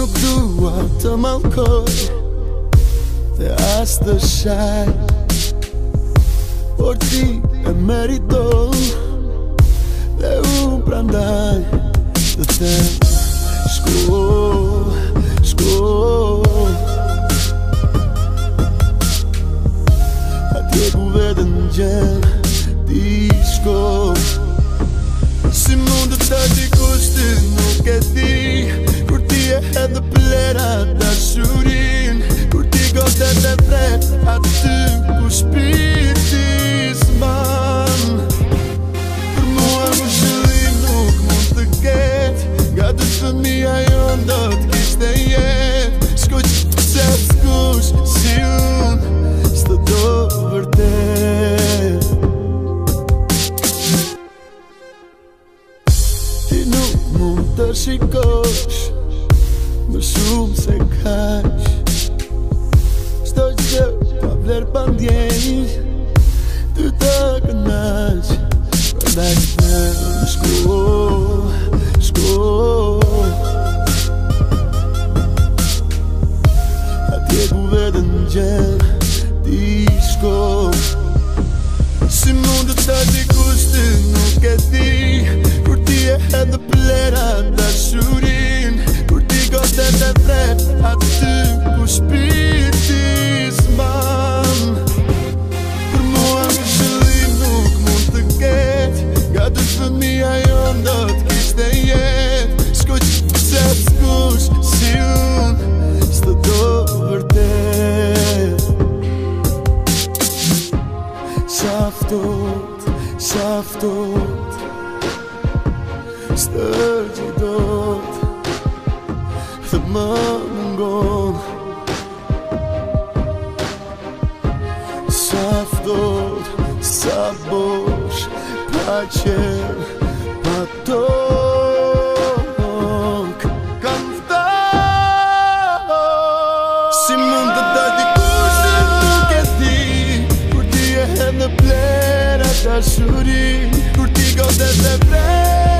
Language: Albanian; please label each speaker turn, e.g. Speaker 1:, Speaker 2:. Speaker 1: Nuk dua të malkoj Te ashtë dë shaj Por ti e merito Dhe unë pra ndaj Dhe te Shkru Shkru A tje buve dë një Disko Si mund të tajti kushti Nuk e të Do të kishte jetë Shkuqë që të qepës kush Si unë S'to do vërtet Ti nuk mund të shikosh Më shumë se kash S'to që qepës Pabler pandjenj Të të kënash Për da që të shkuq Angel Disco. Se mundo tá de custo, não quer Saftot, stërgjitot, dhe më ngon Saftot, sabosh, pa qenë, pa tokë Ka më thotë Si mund të dati në ple dashuri Kur ti godet e vrej